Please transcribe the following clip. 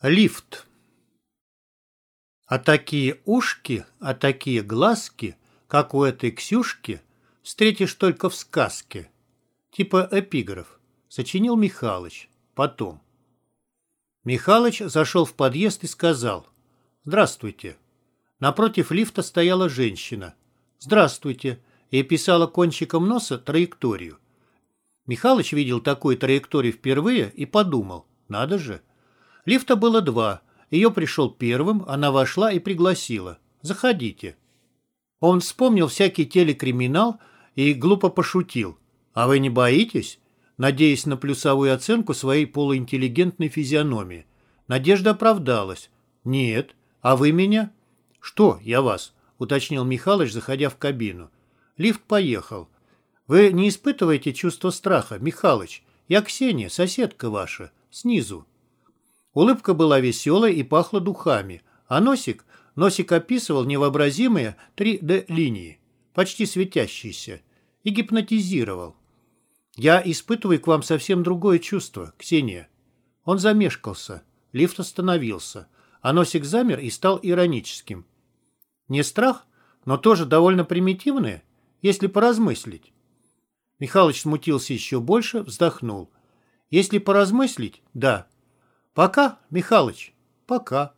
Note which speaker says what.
Speaker 1: Лифт. А такие ушки, а такие глазки, как у этой Ксюшки, встретишь только в сказке. Типа эпиграф. Сочинил Михалыч. Потом. Михалыч зашел в подъезд и сказал «Здравствуйте». Напротив лифта стояла женщина. «Здравствуйте» и писала кончиком носа траекторию. Михалыч видел такую траекторию впервые и подумал «Надо же». Лифта было два. Ее пришел первым, она вошла и пригласила. «Заходите». Он вспомнил всякий телекриминал и глупо пошутил. «А вы не боитесь?» надеясь на плюсовую оценку своей полуинтеллигентной физиономии. Надежда оправдалась. «Нет. А вы меня?» «Что, я вас?» — уточнил Михалыч, заходя в кабину. Лифт поехал. «Вы не испытываете чувство страха, Михалыч? Я Ксения, соседка ваша, снизу». Улыбка была веселой и пахла духами, а носик, носик описывал невообразимые 3D-линии, почти светящиеся, и гипнотизировал. «Я испытываю к вам совсем другое чувство, Ксения». Он замешкался, лифт остановился, а носик замер и стал ироническим. «Не страх, но тоже довольно примитивное, если поразмыслить». Михалыч смутился еще больше, вздохнул. «Если поразмыслить, да, «Пока, Михалыч, пока».